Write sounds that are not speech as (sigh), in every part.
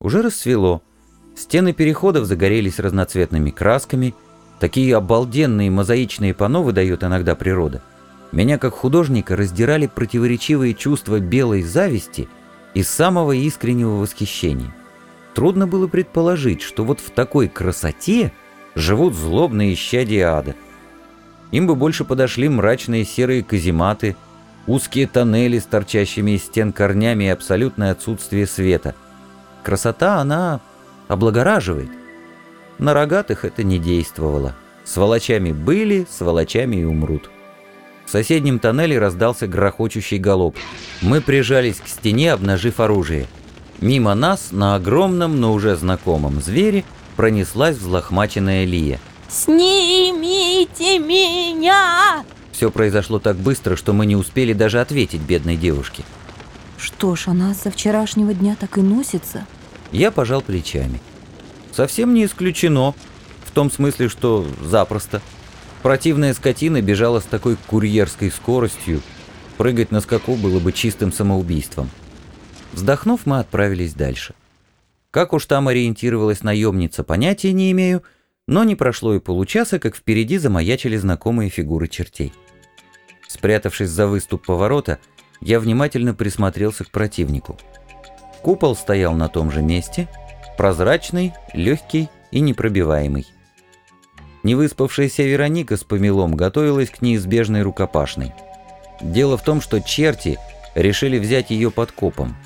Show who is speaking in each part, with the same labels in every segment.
Speaker 1: Уже рассвело. Стены переходов загорелись разноцветными красками. Такие обалденные мозаичные панно выдает иногда природа. Меня как художника раздирали противоречивые чувства белой зависти и самого искреннего восхищения. Трудно было предположить, что вот в такой красоте живут злобные исчадия ада. Им бы больше подошли мрачные серые казематы, узкие тоннели с торчащими из стен корнями и абсолютное отсутствие света. Красота, она облагораживает. На рогатых это не действовало. С волочами были, с волочами и умрут. В соседнем тоннеле раздался грохочущий галоп. Мы прижались к стене, обнажив оружие. Мимо нас, на огромном, но уже знакомом звере, пронеслась взлохмаченная Лия.
Speaker 2: «Снимите меня!»
Speaker 1: Все произошло так быстро, что мы не успели даже ответить бедной девушке.
Speaker 3: Что ж, она со вчерашнего дня так и носится.
Speaker 1: Я пожал плечами. Совсем не исключено. В том смысле, что запросто. Противная скотина бежала с такой курьерской скоростью. Прыгать на скаку было бы чистым самоубийством. Вздохнув, мы отправились дальше. Как уж там ориентировалась наемница, понятия не имею, но не прошло и получаса, как впереди замаячили знакомые фигуры чертей. Спрятавшись за выступ поворота, я внимательно присмотрелся к противнику. Купол стоял на том же месте, прозрачный, легкий и непробиваемый. Невыспавшаяся Вероника с помелом готовилась к неизбежной рукопашной. Дело в том, что черти решили взять ее под копом.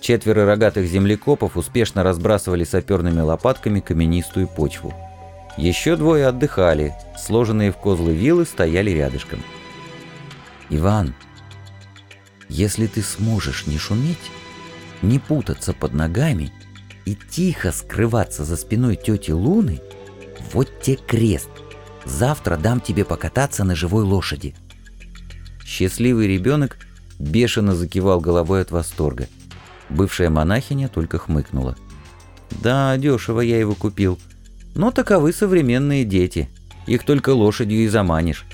Speaker 1: Четверо рогатых землекопов успешно разбрасывали саперными лопатками каменистую почву. Еще двое отдыхали, сложенные в козлы вилы стояли рядышком. «Иван, если ты сможешь не шуметь, не путаться под ногами и тихо скрываться за спиной тети Луны, вот те крест. Завтра дам тебе покататься на живой лошади. Счастливый ребенок бешено закивал головой от восторга. Бывшая монахиня только хмыкнула. Да, дешево я его купил. Но таковы современные дети. Их только лошадью и заманишь.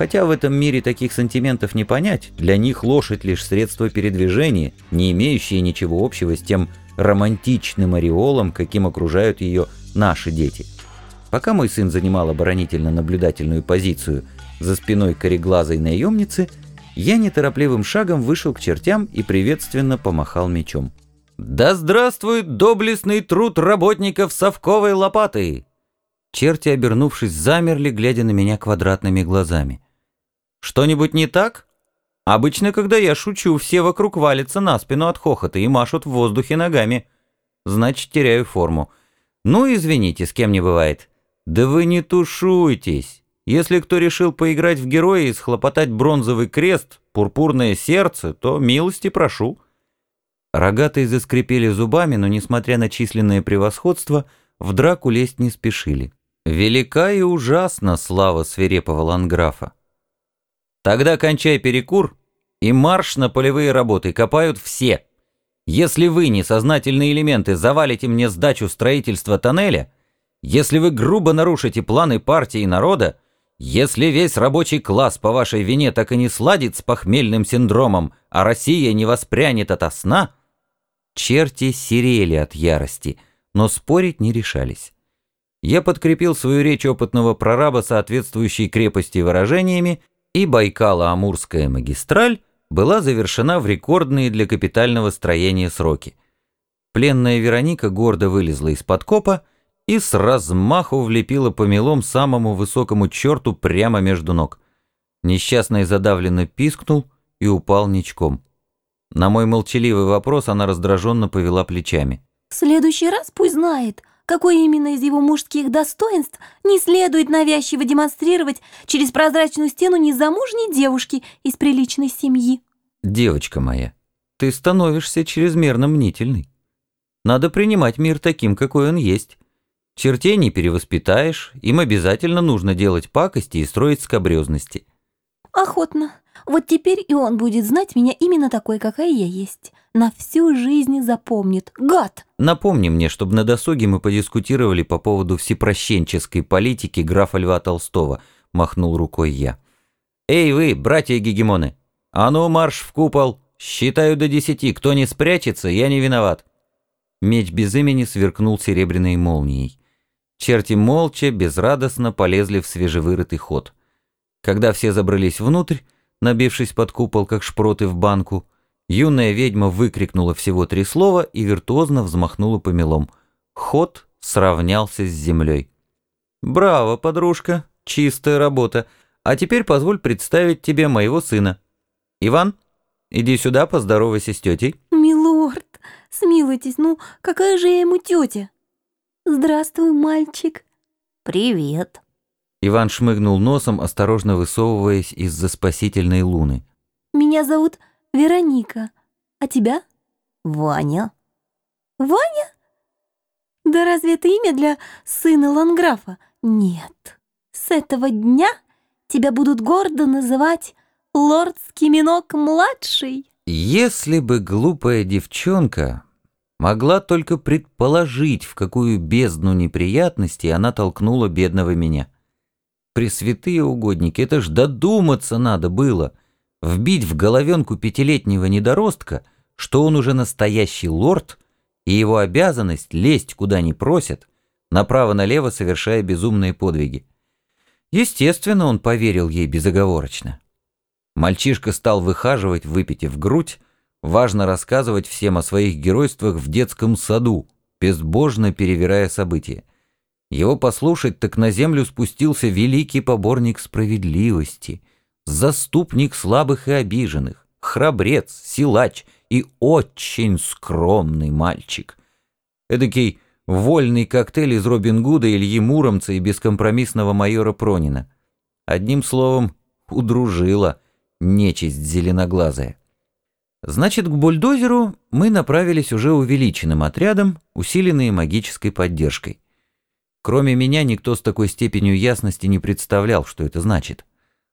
Speaker 1: Хотя в этом мире таких сантиментов не понять, для них лошадь лишь средство передвижения, не имеющее ничего общего с тем романтичным ореолом, каким окружают ее наши дети. Пока мой сын занимал оборонительно-наблюдательную позицию за спиной кореглазой наемницы, я неторопливым шагом вышел к чертям и приветственно помахал мечом. «Да здравствует доблестный труд работников совковой лопаты!» Черти, обернувшись, замерли, глядя на меня квадратными глазами. «Что-нибудь не так?» Обычно, когда я шучу, все вокруг валятся на спину от хохота и машут в воздухе ногами. Значит, теряю форму. Ну, извините, с кем не бывает. Да вы не тушуйтесь. Если кто решил поиграть в героя и схлопотать бронзовый крест, пурпурное сердце, то милости прошу. Рогатые заскрипели зубами, но, несмотря на численное превосходство, в драку лезть не спешили. Велика и ужасна слава свирепого ланграфа. Тогда кончай перекур и марш на полевые работы, копают все. Если вы, несознательные элементы, завалите мне сдачу строительства тоннеля, если вы грубо нарушите планы партии и народа, если весь рабочий класс по вашей вине так и не сладит с похмельным синдромом, а Россия не воспрянет ото сна, черти серели от ярости, но спорить не решались. Я подкрепил свою речь опытного прораба соответствующей крепости выражениями, и Байкало-Амурская магистраль была завершена в рекордные для капитального строения сроки. Пленная Вероника гордо вылезла из подкопа и с размаху влепила помелом самому высокому черту прямо между ног. Несчастный задавленно пискнул и упал ничком. На мой молчаливый вопрос она раздраженно повела плечами.
Speaker 3: В следующий раз пусть знает, какое именно из его мужских достоинств не следует навязчиво демонстрировать через прозрачную стену незамужней девушки из приличной семьи.
Speaker 1: Девочка моя, ты становишься чрезмерно мнительной. Надо принимать мир таким, какой он есть. Чертей не перевоспитаешь, им обязательно нужно делать пакости и строить скобрезности.
Speaker 3: Охотно. Вот теперь и он будет знать меня именно такой, какая я есть. На всю жизнь запомнит. Гад!
Speaker 1: Напомни мне, чтобы на досуге мы подискутировали по поводу всепрощенческой политики графа Льва Толстого, махнул рукой я. Эй вы, братья-гегемоны, а ну марш в купол, считаю до десяти, кто не спрячется, я не виноват. Меч без имени сверкнул серебряной молнией. Черти молча, безрадостно полезли в свежевырытый ход. Когда все забрались внутрь, набившись под купол, как шпроты в банку, юная ведьма выкрикнула всего три слова и виртуозно взмахнула помелом. Ход сравнялся с землей. «Браво, подружка, чистая работа. А теперь позволь представить тебе моего сына. Иван, иди сюда, поздоровайся с тетей».
Speaker 3: Милорд, смилуйтесь, ну какая же я ему тетя? Здравствуй, мальчик.
Speaker 2: Привет.
Speaker 1: Иван шмыгнул носом, осторожно высовываясь из-за спасительной луны.
Speaker 3: Меня зовут Вероника. А тебя?
Speaker 2: Ваня.
Speaker 3: Ваня? Да разве это имя для сына Ланграфа? Нет. С этого дня тебя будут гордо называть лорд Скиминок-младший.
Speaker 1: Если бы глупая девчонка могла только предположить, в какую бездну неприятностей она толкнула бедного меня. Пресвятые угодники, это ж додуматься надо было, вбить в головенку пятилетнего недоростка, что он уже настоящий лорд, и его обязанность лезть куда не просят, направо-налево совершая безумные подвиги. Естественно, он поверил ей безоговорочно. Мальчишка стал выхаживать, выпитив грудь, Важно рассказывать всем о своих геройствах в детском саду, безбожно перевирая события. Его послушать, так на землю спустился великий поборник справедливости, заступник слабых и обиженных, храбрец, силач и очень скромный мальчик. Эдакий вольный коктейль из Робин Гуда, Ильи Муромца и бескомпромиссного майора Пронина. Одним словом, удружила нечисть зеленоглазая. Значит, к бульдозеру мы направились уже увеличенным отрядом, усиленные магической поддержкой. Кроме меня никто с такой степенью ясности не представлял, что это значит.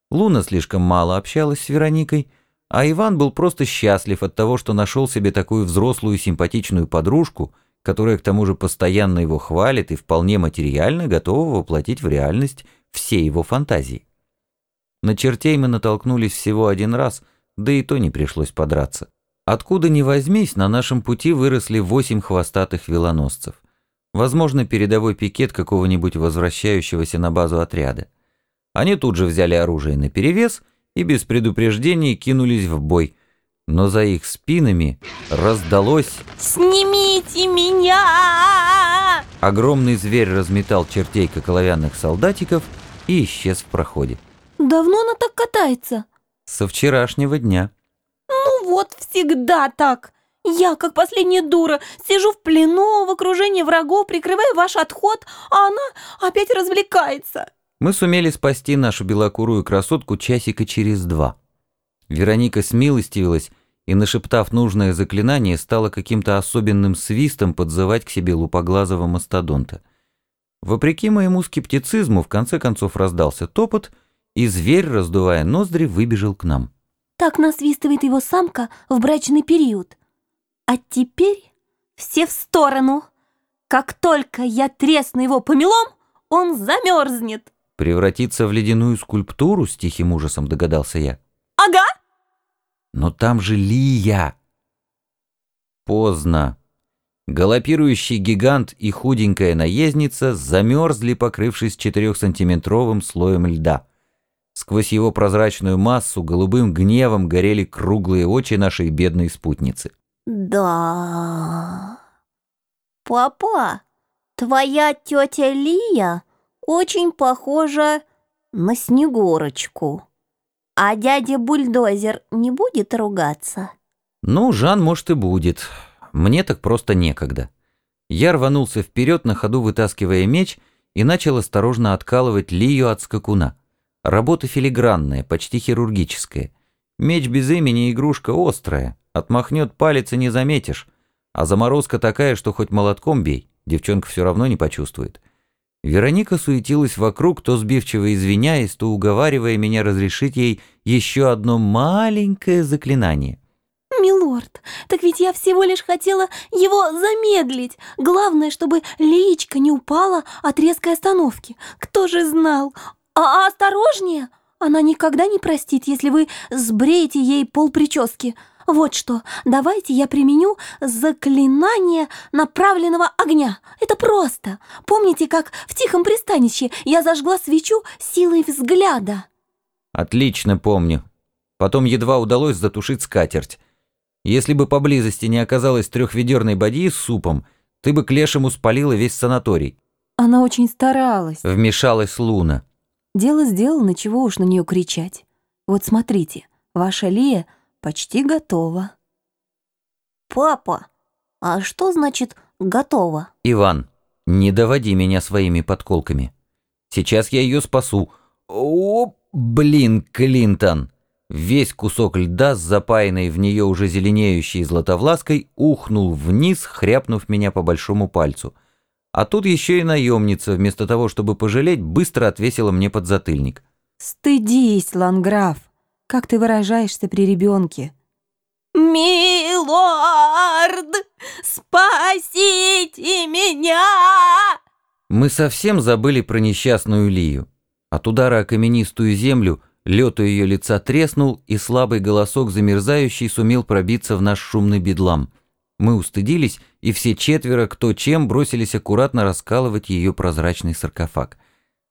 Speaker 1: Луна слишком мало общалась с Вероникой, а Иван был просто счастлив от того, что нашел себе такую взрослую симпатичную подружку, которая к тому же постоянно его хвалит и вполне материально готова воплотить в реальность все его фантазии. На чертей мы натолкнулись всего один раз — да и то не пришлось подраться. Откуда ни возьмись, на нашем пути выросли восемь хвостатых велоносцев. Возможно, передовой пикет какого-нибудь возвращающегося на базу отряда. Они тут же взяли оружие наперевес и без предупреждений кинулись в бой. Но за их спинами раздалось...
Speaker 2: «Снимите меня!»
Speaker 1: Огромный зверь разметал чертей коловянных солдатиков и исчез в проходе.
Speaker 3: Давно она так катается?
Speaker 1: Со вчерашнего дня.
Speaker 3: Ну вот, всегда так. Я, как последняя дура, сижу в плену, в окружении врагов, прикрываю ваш отход, а она опять развлекается.
Speaker 1: Мы сумели спасти нашу белокурую красотку часика через два. Вероника смилостивилась и, нашептав нужное заклинание, стала каким-то особенным свистом подзывать к себе лупоглазого мастодонта. Вопреки моему скептицизму, в конце концов раздался топот — и зверь, раздувая ноздри, выбежал к нам.
Speaker 3: Так насвистывает его самка в брачный период. А теперь все в сторону. Как только я тресну его помелом, он замерзнет.
Speaker 1: Превратиться в ледяную скульптуру, с тихим ужасом догадался я.
Speaker 3: Ага.
Speaker 1: Но там же Лия. Поздно. Галопирующий гигант и худенькая наездница замерзли, покрывшись четырехсантиметровым слоем льда. Сквозь его прозрачную массу голубым гневом горели круглые очи нашей бедной спутницы.
Speaker 2: «Да... Папа, твоя тетя Лия очень похожа на Снегурочку. А дядя Бульдозер не будет ругаться?»
Speaker 1: «Ну, Жан, может, и будет. Мне так просто некогда». Я рванулся вперед, на ходу вытаскивая меч, и начал осторожно откалывать Лию от скакуна. Работа филигранная, почти хирургическая. Меч без имени игрушка острая, отмахнет палец и не заметишь. А заморозка такая, что хоть молотком бей, девчонка все равно не почувствует. Вероника суетилась вокруг, то сбивчиво извиняясь, то уговаривая меня разрешить ей еще одно маленькое заклинание.
Speaker 3: «Милорд, так ведь я всего лишь хотела его замедлить. Главное, чтобы личка не упала от резкой остановки. Кто же знал? А, а осторожнее! Она никогда не простит, если вы сбреете ей пол прически. Вот что, давайте я применю заклинание направленного огня. Это просто. Помните, как в тихом пристанище я зажгла свечу силой взгляда?
Speaker 1: Отлично помню. Потом едва удалось затушить скатерть. Если бы поблизости не оказалось трехведерной бадьи с супом, ты бы к лешему спалила весь санаторий.
Speaker 3: Она очень старалась.
Speaker 1: Вмешалась Луна.
Speaker 3: Дело сделано, чего уж на нее кричать. Вот смотрите, ваша Лия почти готова.
Speaker 2: Папа, а что значит «готово»?
Speaker 1: Иван, не доводи меня своими подколками. Сейчас я ее спасу. О, блин, Клинтон! Весь кусок льда с запаянной в нее уже зеленеющей златовлаской ухнул вниз, хряпнув меня по большому пальцу. А тут еще и наемница, вместо того, чтобы пожалеть, быстро отвесила мне подзатыльник.
Speaker 3: Стыдись, Ланграф. Как ты выражаешься при ребенке?
Speaker 2: «Милорд, спасите меня!»
Speaker 1: Мы совсем забыли про несчастную Лию. От удара о каменистую землю лед у ее лица треснул, и слабый голосок замерзающий сумел пробиться в наш шумный бедлам. Мы устыдились, и все четверо, кто чем, бросились аккуратно раскалывать ее прозрачный саркофаг.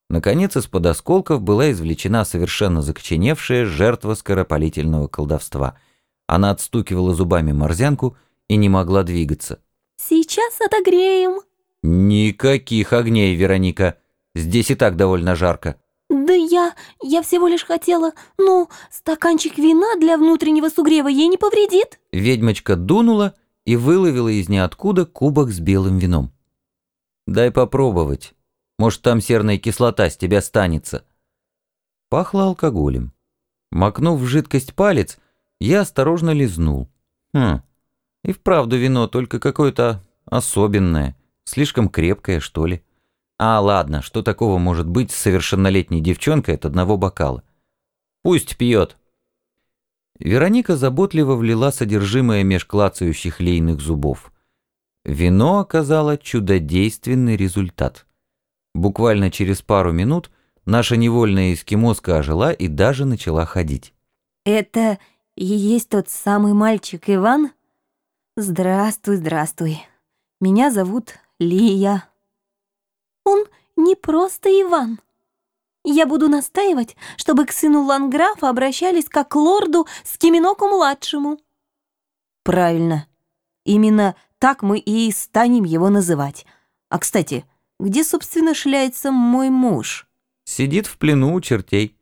Speaker 1: Наконец, из-под осколков была извлечена совершенно закоченевшая жертва скоропалительного колдовства. Она отстукивала зубами морзянку и не могла двигаться.
Speaker 3: Сейчас отогреем.
Speaker 1: «Никаких огней, Вероника. Здесь и так довольно жарко».
Speaker 3: Да я... я всего лишь хотела... Ну, стаканчик вина для внутреннего сугрева ей не повредит.
Speaker 1: Ведьмочка дунула и выловила из ниоткуда кубок с белым вином. «Дай попробовать. Может, там серная кислота с тебя станется». Пахло алкоголем. Макнув в жидкость палец, я осторожно лизнул. Хм, и вправду вино, только какое-то особенное, слишком крепкое, что ли. А, ладно, что такого может быть с совершеннолетней девчонкой от одного бокала? Пусть пьет. Вероника заботливо влила содержимое меж клацающих лейных зубов. Вино оказало чудодейственный результат. Буквально через пару минут наша невольная эскимоска ожила и даже начала ходить.
Speaker 3: Это и есть тот самый мальчик Иван? Здравствуй, здравствуй. Меня зовут Лия. Он не просто Иван. Я буду настаивать, чтобы к сыну Ланграфа обращались как к лорду Скиминоку-младшему. Правильно. Именно так мы и станем его называть. А, кстати, где, собственно, шляется мой муж?
Speaker 1: Сидит в плену у чертей.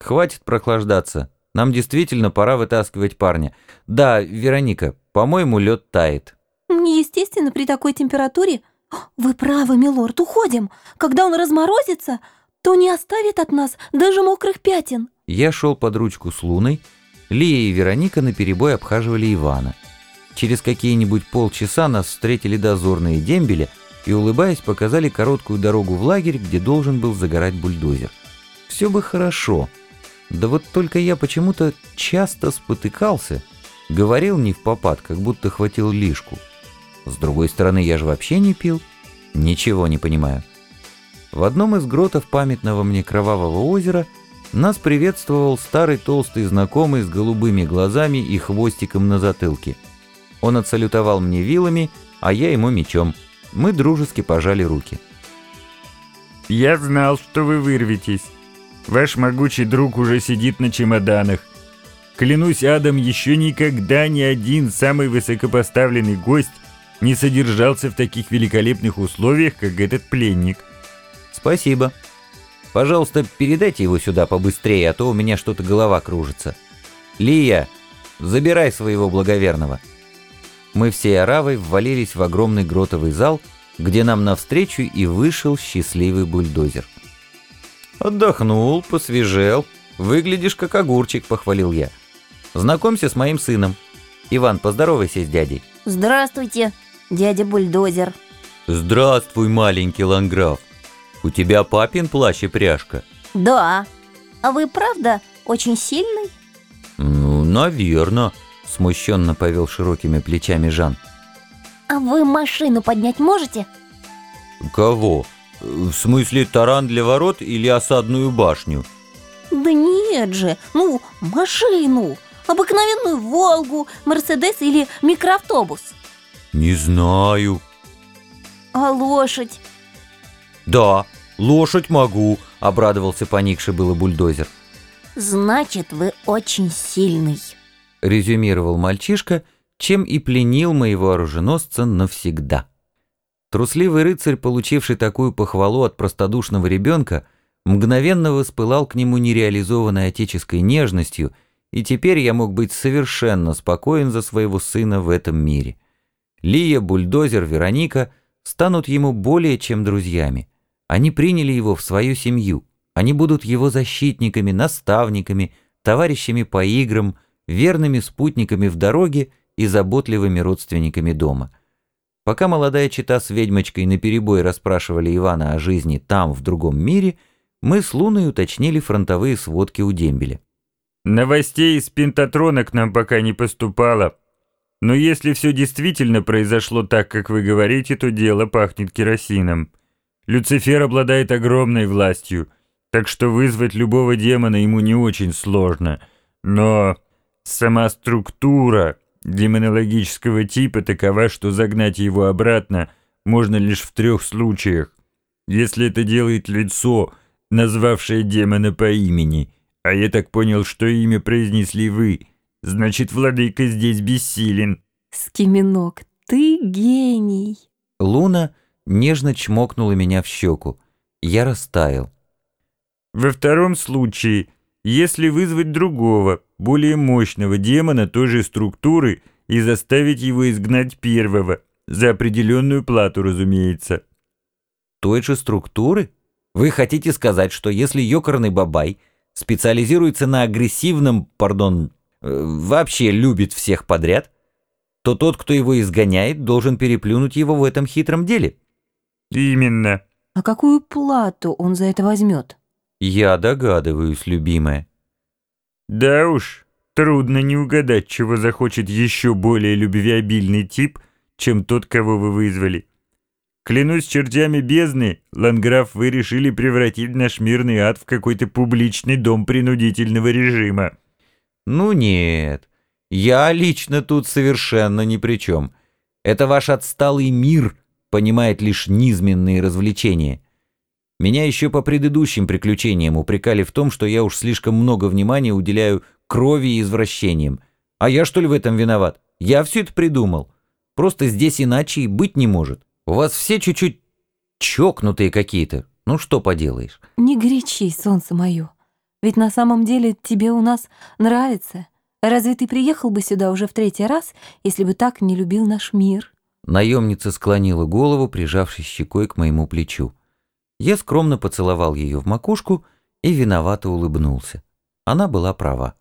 Speaker 1: Хватит прохлаждаться. Нам действительно пора вытаскивать парня. Да, Вероника, по-моему, лед тает.
Speaker 3: Естественно, при такой температуре «Вы правы, милорд, уходим. Когда он разморозится, то не оставит от нас даже мокрых пятен».
Speaker 1: Я шел под ручку с Луной. Лия и Вероника наперебой обхаживали Ивана. Через какие-нибудь полчаса нас встретили дозорные дембеля и, улыбаясь, показали короткую дорогу в лагерь, где должен был загорать бульдозер. Все бы хорошо. Да вот только я почему-то часто спотыкался, говорил не в попад, как будто хватил лишку. С другой стороны, я же вообще не пил. Ничего не понимаю. В одном из гротов памятного мне Кровавого озера нас приветствовал старый толстый знакомый с голубыми глазами и хвостиком на затылке. Он отсалютовал мне вилами, а я ему мечом. Мы дружески пожали руки.
Speaker 4: «Я знал, что вы вырветесь. Ваш могучий друг уже сидит на чемоданах. Клянусь, Адам, еще никогда ни один самый высокопоставленный гость не содержался в таких великолепных условиях, как этот пленник.
Speaker 1: Спасибо. Пожалуйста, передайте его сюда побыстрее, а то у меня что-то голова кружится. Лия, забирай своего благоверного. Мы всей оравой ввалились в огромный гротовый зал, где нам навстречу и вышел счастливый бульдозер. «Отдохнул, посвежел. Выглядишь как огурчик», — похвалил я. «Знакомься с моим сыном. Иван, поздоровайся с дядей».
Speaker 2: Здравствуйте, дядя Бульдозер.
Speaker 1: «Здравствуй, маленький ланграф. У тебя папин плащ и пряжка?»
Speaker 2: Да. А вы правда очень сильный?
Speaker 1: «Ну, наверно», — смущенно повел широкими плечами Жан.
Speaker 2: А вы машину поднять можете?
Speaker 1: «Кого? В смысле таран для ворот или осадную башню?»
Speaker 2: Да нет же, ну, машину. Обыкновенную Волгу, Мерседес или микроавтобус?
Speaker 1: Не знаю.
Speaker 2: А лошадь?
Speaker 1: Да, лошадь могу, обрадовался поникший было бульдозер.
Speaker 2: Значит, вы очень сильный.
Speaker 1: Резюмировал мальчишка, чем и пленил моего оруженосца навсегда. Трусливый рыцарь, получивший такую похвалу от простодушного ребенка, мгновенно воспылал к нему нереализованной отеческой нежностью, и теперь я мог быть совершенно спокоен за своего сына в этом мире. Лия, бульдозер, Вероника станут ему более чем друзьями. Они приняли его в свою семью. Они будут его защитниками, наставниками, товарищами по играм, верными спутниками в дороге и заботливыми родственниками дома. Пока молодая чита с ведьмочкой наперебой расспрашивали Ивана о жизни там, в другом мире, мы с Луной уточнили фронтовые сводки у дембеля.
Speaker 4: Новостей из Пентатрона к нам пока не поступало. Но если все действительно произошло так, как вы говорите, то дело пахнет керосином. Люцифер обладает огромной властью, так что вызвать любого демона ему не очень сложно. Но сама структура демонологического типа такова, что загнать его обратно можно лишь в трех случаях. Если это делает лицо, назвавшее демона по имени, а я так понял, что имя произнесли вы, значит, владыка здесь бессилен.
Speaker 3: Скиминок, ты гений.
Speaker 1: Луна нежно чмокнула меня в щеку. Я растаял.
Speaker 4: Во втором случае, если вызвать другого, более мощного демона той же структуры и заставить его изгнать первого, за определенную плату, разумеется.
Speaker 1: Той же структуры? Вы хотите сказать, что если ёкарный бабай специализируется на агрессивном, пардон, э, вообще любит всех подряд, то тот, кто его изгоняет, должен переплюнуть его в этом хитром деле?
Speaker 4: Именно.
Speaker 3: А какую плату он за это возьмет?
Speaker 1: Я догадываюсь, любимая.
Speaker 4: Да уж, трудно не угадать, чего захочет еще более любвеобильный тип, чем тот, кого вы вызвали. Клянусь чертями бездны, Ланграф, вы решили превратить наш мирный ад в какой-то публичный дом принудительного режима.
Speaker 1: Ну нет, я лично тут совершенно ни при чем. Это ваш отсталый мир понимает лишь низменные развлечения. Меня еще по предыдущим приключениям упрекали в том, что я уж слишком много внимания уделяю крови и извращениям. А я что ли в этом виноват? Я все это придумал. Просто здесь иначе и быть не может. У вас все чуть-чуть чокнутые какие-то. Ну что поделаешь?
Speaker 3: Не горячись, солнце мое. Ведь на самом деле тебе у нас нравится. Разве ты приехал бы сюда уже в третий раз, если бы так не любил наш мир?
Speaker 1: Наемница склонила голову, прижавшись щекой к моему плечу. Я скромно поцеловал ее в макушку и виновато улыбнулся. Она была права.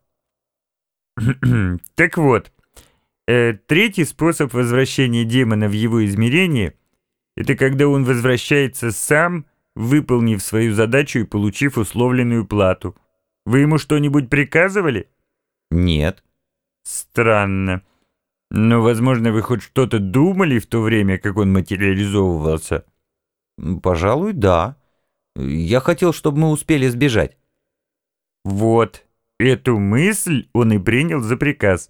Speaker 1: (clears throat)
Speaker 4: Так вот, э, третий способ возвращения демона в его измерение — это когда он возвращается сам, выполнив свою задачу и получив условленную плату. Вы ему что-нибудь приказывали?
Speaker 1: Нет.
Speaker 4: Странно. Но, возможно, вы хоть что-то думали в то время, как он материализовывался?
Speaker 1: «Пожалуй, да. Я хотел, чтобы мы успели сбежать».
Speaker 4: Вот, эту мысль он и принял за приказ.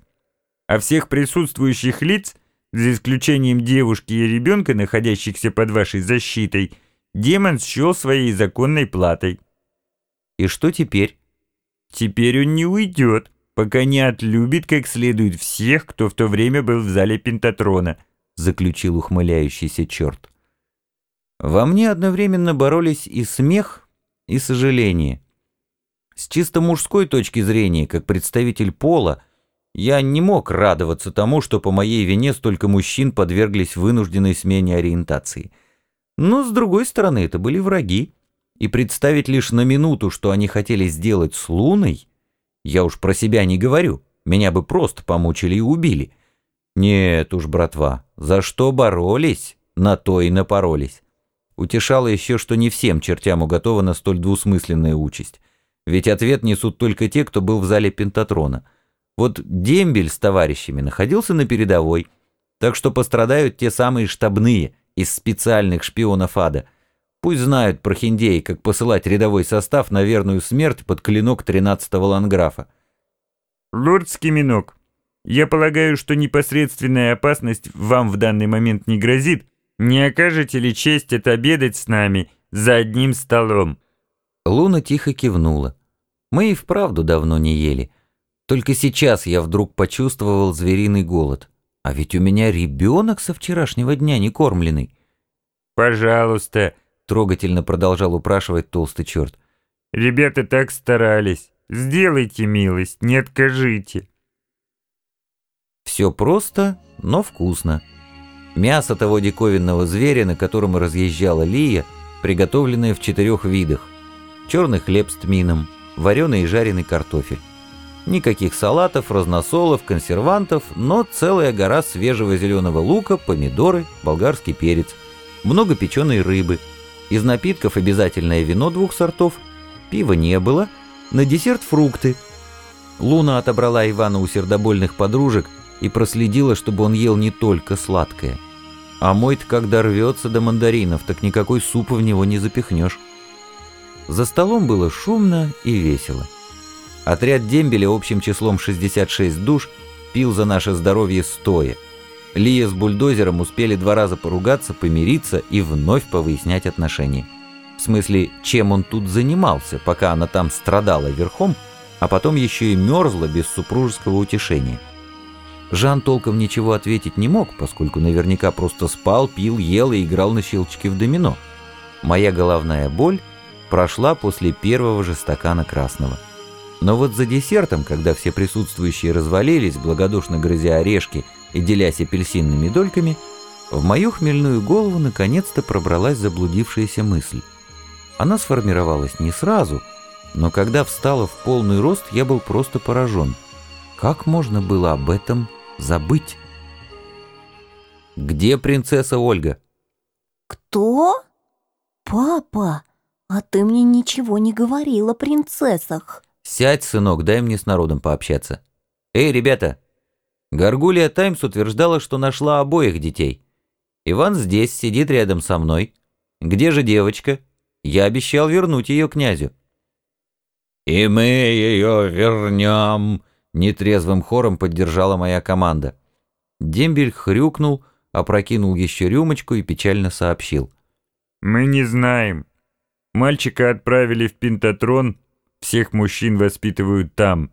Speaker 4: А всех присутствующих лиц, за исключением девушки и ребенка, находящихся под вашей защитой, демон счел своей законной платой.
Speaker 1: И что теперь?
Speaker 4: Теперь он не уйдет, пока не отлюбит как следует всех, кто в то время был в зале Пентатрона,
Speaker 1: заключил ухмыляющийся черт. Во мне одновременно боролись и смех, и сожаление. С чисто мужской точки зрения, как представитель пола, я не мог радоваться тому, что по моей вине столько мужчин подверглись вынужденной смене ориентации. Но, с другой стороны, это были враги, и представить лишь на минуту, что они хотели сделать с Луной, я уж про себя не говорю, меня бы просто помучили и убили. Нет уж, братва, за что боролись, на то и напоролись. Утешало еще, что не всем чертям уготована столь двусмысленная участь. Ведь ответ несут только те, кто был в зале Пентатрона. Вот Дембель с товарищами находился на передовой, так что пострадают те самые штабные из специальных шпионов ада. Пусть знают про хиндеи, как посылать рядовой состав на верную смерть под клинок 13-го ланграфа.
Speaker 4: Лорд Скиминок, я полагаю, что непосредственная опасность вам в данный момент не грозит. Не окажете ли честь отобедать с нами за одним столом?»
Speaker 1: Луна тихо кивнула. Мы и вправду давно не ели. Только сейчас я вдруг почувствовал звериный голод. А ведь у меня ребенок со вчерашнего дня не кормленный.
Speaker 4: «Пожалуйста», — трогательно продолжал упрашивать толстый черт. «Ребята так старались. Сделайте милость, не откажите».
Speaker 1: Все просто, но вкусно. Мясо того диковинного зверя, на котором разъезжала Лия, приготовленное в четырех видах. Черный хлеб с тмином, вареный и жареный картофель. Никаких салатов, разносолов, консервантов, но целая гора свежего зеленого лука, помидоры, болгарский перец, много печеной рыбы. Из напитков обязательное вино двух сортов, пива не было, на десерт фрукты. Луна отобрала Ивана у сердобольных подружек и проследила, чтобы он ел не только сладкое. А мой-то когда рвется до мандаринов, так никакой супа в него не запихнешь. За столом было шумно и весело. Отряд дембеля общим числом 66 душ пил за наше здоровье стоя. Лия с бульдозером успели два раза поругаться, помириться и вновь повыяснять отношения. В смысле, чем он тут занимался, пока она там страдала верхом, а потом еще и мерзла без супружеского утешения. Жан толком ничего ответить не мог, поскольку наверняка просто спал, пил, ел и играл на щелчке в домино. Моя головная боль прошла после первого же стакана красного. Но вот за десертом, когда все присутствующие развалились, благодушно грызя орешки и делясь апельсинными дольками, в мою хмельную голову наконец-то пробралась заблудившаяся мысль. Она сформировалась не сразу, но когда встала в полный рост, я был просто поражен. Как можно было об этом забыть. «Где принцесса Ольга?»
Speaker 2: Кто? Папа, а ты мне ничего не говорил о принцессах.
Speaker 1: «Сядь, сынок, дай мне с народом пообщаться». «Эй, ребята!» Гаргулия Таймс утверждала, что нашла обоих детей. Иван здесь, сидит рядом со мной. Где же девочка? Я обещал вернуть ее князю. «И мы ее вернем!» Нетрезвым хором поддержала моя команда. Дембель хрюкнул, опрокинул еще рюмочку и печально сообщил.
Speaker 4: «Мы не знаем. Мальчика отправили в Пентатрон, всех мужчин воспитывают там.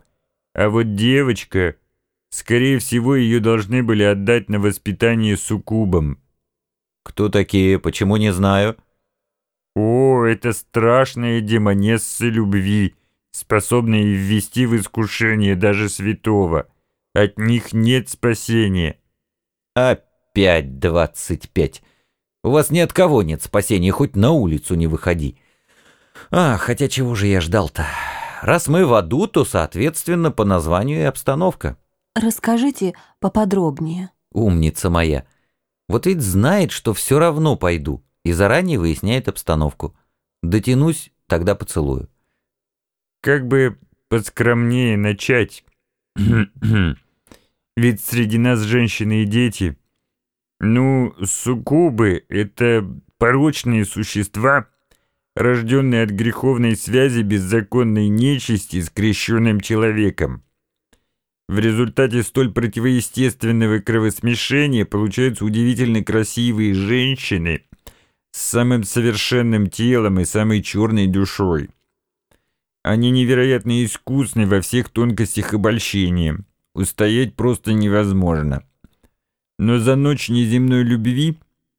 Speaker 4: А вот девочка, скорее всего, ее должны были отдать на воспитание суккубам».
Speaker 1: «Кто такие? Почему не знаю?»
Speaker 4: «О, это страшные демонессы любви!» Способные ввести в искушение даже святого. От них нет спасения.
Speaker 1: Опять двадцать пять. У вас ни от кого нет спасения, хоть на улицу не выходи. А, хотя чего же я ждал-то? Раз мы в аду, то, соответственно, по названию и обстановка.
Speaker 3: Расскажите поподробнее.
Speaker 1: Умница моя. Вот ведь знает, что все равно пойду, и заранее выясняет обстановку. Дотянусь, тогда поцелую.
Speaker 4: Как бы поскромнее начать. (clears throat) Ведь среди нас женщины и дети. Ну, суккубы — это порочные существа, рожденные от греховной связи беззаконной нечисти с крещенным человеком. В результате столь противоестественного кровосмешения получаются удивительно красивые женщины с самым совершенным телом и самой черной душой. Они невероятно искусны во всех тонкостях обольщения. Устоять просто невозможно. Но за ночь неземной любви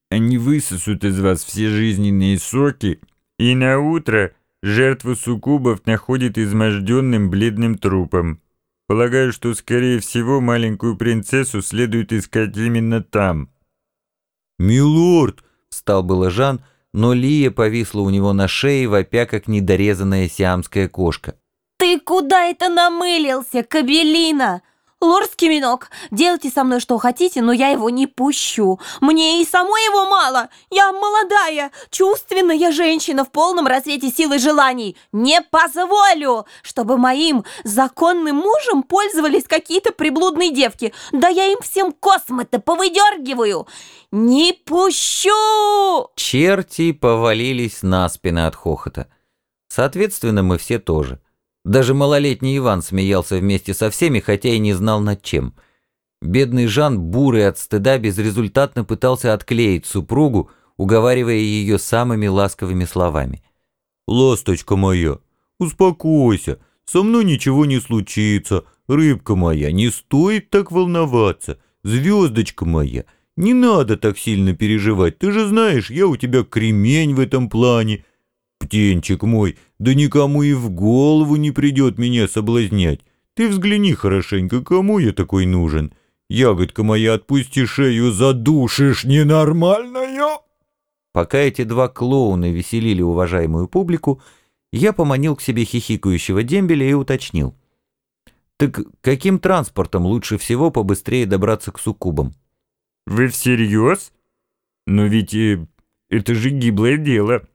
Speaker 4: они высосут из вас все жизненные соки, и на утро жертву суккубов находит изможденным бледным трупом. Полагаю, что, скорее всего, маленькую принцессу следует искать именно там.
Speaker 1: «Милорд!» — встал было Жан, но Лия повисла у него на шее, вопя, как недорезанная сиамская кошка.
Speaker 2: Ты куда это намылился, кабелина? Лорский минок, делайте со мной что хотите, но я его не пущу. Мне и самой его мало. Я молодая, чувственная женщина в полном рассвете силы желаний. Не позволю, чтобы моим законным мужем пользовались какие-то приблудные девки. Да я им всем космы-то повыдергиваю. Не пущу!
Speaker 1: Черти повалились на спины от хохота. Соответственно, мы все тоже. Даже малолетний Иван смеялся вместе со всеми, хотя и не знал над чем. Бедный Жан, бурый от стыда, безрезультатно пытался отклеить супругу, уговаривая ее самыми ласковыми словами. «Ласточка моя, успокойся, со мной ничего не случится, рыбка моя, не стоит так волноваться, звездочка моя, не надо так сильно переживать, ты же знаешь, я у тебя кремень в этом плане. Птенчик мой, да никому и в голову не придет меня соблазнять. Ты взгляни хорошенько, кому я такой нужен. Ягодка моя, отпусти шею, задушишь, ненормальная!» Пока эти два клоуна веселили уважаемую публику, я поманил к себе хихикающего дембеля и уточнил. «Так каким транспортом лучше всего побыстрее добраться к суккубам?»
Speaker 4: «Вы всерьез? Но ведь э, это же гиблое дело.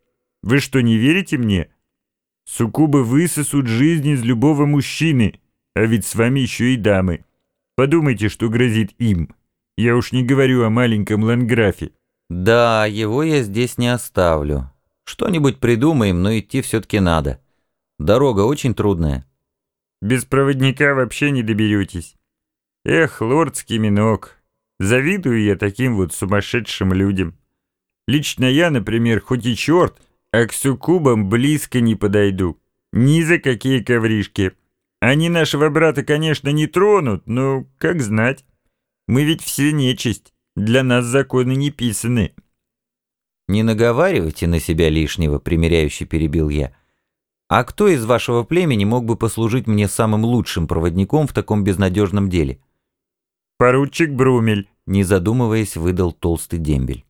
Speaker 4: Вы что, не верите мне? Суккубы высосут жизнь из любого мужчины, а ведь с вами еще и дамы. Подумайте, что грозит им. Я уж не говорю о маленьком Ланграфе».
Speaker 1: «Да, его я здесь не оставлю. Что-нибудь придумаем, но идти все-таки надо. Дорога очень трудная».
Speaker 4: «Без проводника вообще не доберетесь. Эх, лордский минок, завидую я таким вот сумасшедшим людям. Лично я, например, хоть и черт, а к суккубам близко не подойду. Ни за какие ковришки. Они нашего брата, конечно, не тронут, но как знать. Мы ведь все нечисть, для нас законы не писаны».
Speaker 1: «Не наговаривайте на себя лишнего», — примиряюще перебил я. «А кто из вашего племени мог бы послужить мне самым лучшим проводником в таком безнадежном деле?»
Speaker 4: «Поручик Брумель», —
Speaker 1: не задумываясь, выдал толстый дембель.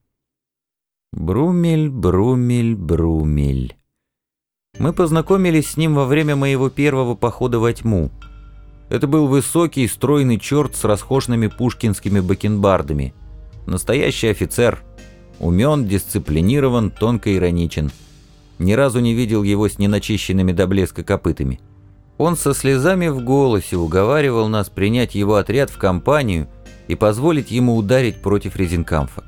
Speaker 1: Брумель, Брумель, Брумель. Мы познакомились с ним во время моего первого похода во тьму. Это был высокий, стройный черт с расхоженными пушкинскими бакенбардами. Настоящий офицер — Умен, дисциплинирован, тонко ироничен. Ни разу не видел его с неначищенными до блеска копытами. Он со слезами в голосе уговаривал нас принять его отряд в компанию и позволить ему ударить против Резинкамфа.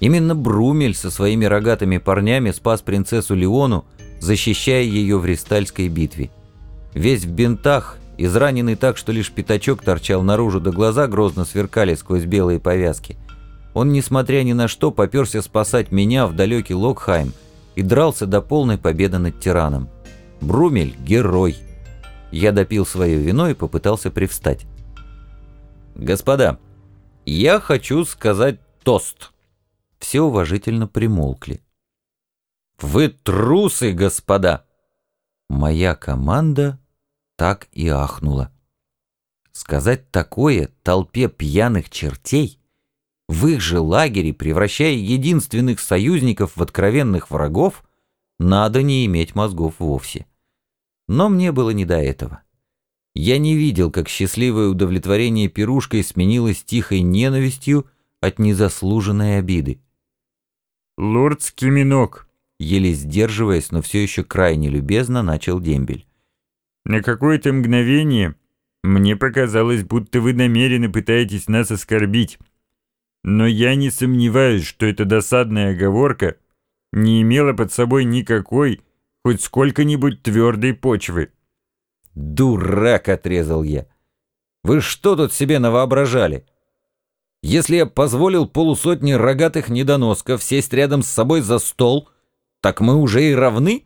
Speaker 1: Именно Брумель со своими рогатыми парнями спас принцессу Леону, защищая ее в Ристальской битве. Весь в бинтах, израненный так, что лишь пятачок торчал наружу, да глаза грозно сверкали сквозь белые повязки – он, несмотря ни на что, поперся спасать меня в далекий Локхайм и дрался до полной победы над тираном. Брумель — герой. Я допил свое вино и попытался привстать. «Господа, я хочу сказать тост». Все уважительно примолкли. «Вы трусы, господа!» Моя команда так и ахнула. Сказать такое толпе пьяных чертей в их же лагере, превращая единственных союзников в откровенных врагов, надо не иметь мозгов вовсе. Но мне было не до этого. Я не видел, как счастливое удовлетворение пирушкой сменилось тихой ненавистью от незаслуженной обиды.
Speaker 4: «Лорд Скиминок»,
Speaker 1: еле сдерживаясь, но все еще крайне любезно, начал дембель.
Speaker 4: «На какое-то мгновение мне показалось, будто вы намеренно пытаетесь нас оскорбить». Но я не сомневаюсь, что эта досадная оговорка не имела под собой никакой, хоть сколько-нибудь твердой почвы.
Speaker 1: «Дурак!» — отрезал я. «Вы что тут себе навоображали? Если я позволил полусотни рогатых недоносков сесть рядом с собой за стол, так мы уже и равны?»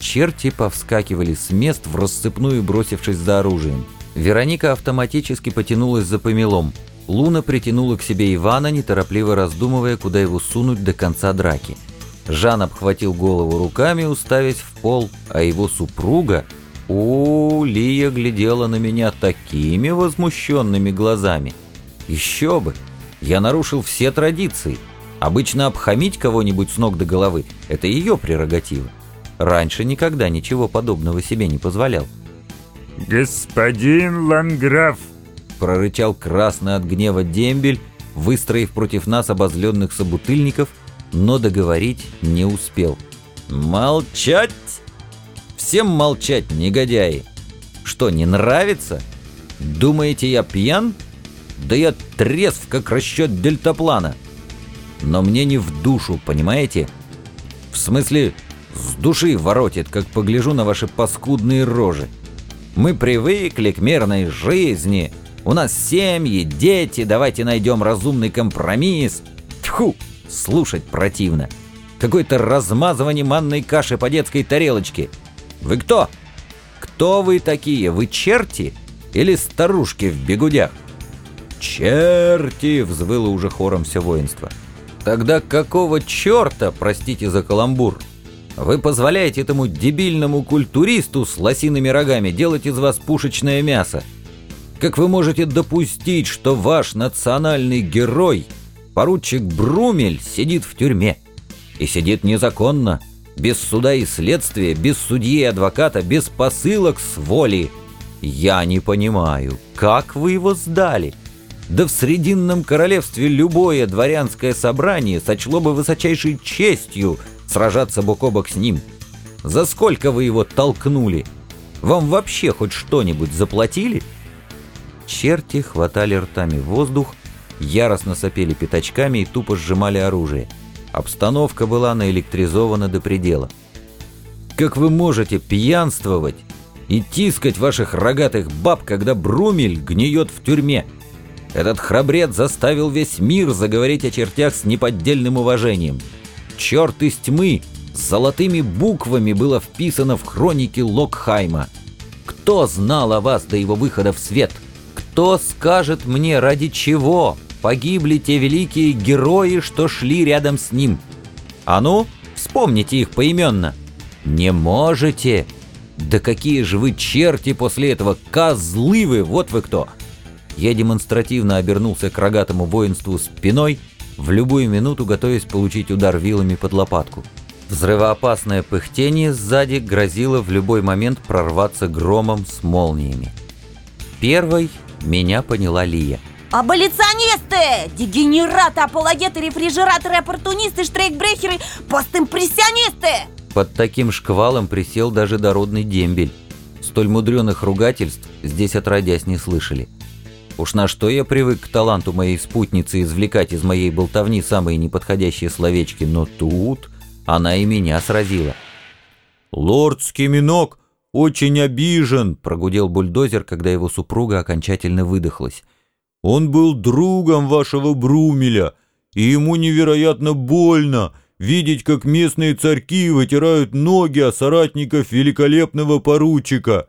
Speaker 1: Черти повскакивали с мест в рассыпную, бросившись за оружием. Вероника автоматически потянулась за помелом — Луна притянула к себе Ивана, неторопливо раздумывая, куда его сунуть до конца драки. Жан обхватил голову руками, уставясь в пол, а его супруга... О, Лия глядела на меня такими возмущенными глазами. Еще бы! Я нарушил все традиции. Обычно обхамить кого-нибудь с ног до головы – это ее прерогатива. Раньше никогда ничего подобного себе не позволял.
Speaker 4: «Господин Ланграф!»
Speaker 1: прорычал красный от гнева дембель, выстроив против нас обозленных собутыльников, но договорить не успел. «Молчать! Всем молчать, негодяи! Что, не нравится? Думаете, я пьян? Да я трезв, как расчет дельтаплана. Но мне не в душу, понимаете? В смысле, С души воротит, как погляжу на ваши паскудные рожи. Мы привыкли к мирной жизни. У нас семьи, дети, давайте найдем разумный компромисс. Тьфу, слушать противно. Какое-то размазывание манной каши по детской тарелочке. Вы кто? Кто вы такие? Вы черти? Или старушки в бегудях? «Черти!» — взвыло уже хором все воинство. «Тогда какого черта, простите за каламбур, вы позволяете этому дебильному культуристу с лосиными рогами делать из вас пушечное мясо? Как вы можете допустить, что ваш национальный герой, поручик Брумель, сидит в тюрьме? И сидит незаконно, без суда и следствия, без судьи и адвоката, без посылок с воли. Я не понимаю, как вы его сдали?» Да в Срединном королевстве любое дворянское собрание сочло бы высочайшей честью сражаться бок о бок с ним. За сколько вы его толкнули? Вам вообще хоть что-нибудь заплатили?» Черти хватали ртами воздух, яростно сопели пятачками и тупо сжимали оружие. Обстановка была наэлектризована до предела. «Как вы можете пьянствовать и тискать ваших рогатых баб, когда Брумель гниет в тюрьме?» Этот храбрец заставил весь мир заговорить о чертях с неподдельным уважением. «Черт из тьмы» с золотыми буквами было вписано в хроники Локхайма. Кто знал о вас до его выхода в свет? Кто скажет мне, ради чего погибли те великие герои, что шли рядом с ним? А ну, вспомните их поименно. Не можете? Да какие же вы черти после этого, козлы вы, вот вы кто!» Я демонстративно обернулся к рогатому воинству спиной, в любую минуту готовясь получить удар вилами под лопатку. Взрывоопасное пыхтение сзади грозило в любой момент прорваться громом с молниями. Первой меня поняла Лия.
Speaker 2: Аболиционисты! Дегенераты, апологеты, рефрижераторы, оппортунисты, штрейкбрехеры, постимпрессионисты!
Speaker 1: Под таким шквалом присел даже дородный дембель. Столь мудреных ругательств здесь отродясь не слышали. Уж на что я привык к таланту моей спутницы извлекать из моей болтовни самые неподходящие словечки, но тут она и меня сразила.
Speaker 5: «Лорд Скиминок очень обижен», — прогудел бульдозер, когда его супруга окончательно выдохлась. «Он был другом вашего Брумеля, и ему невероятно больно видеть, как местные царьки вытирают ноги о соратников великолепного поручика».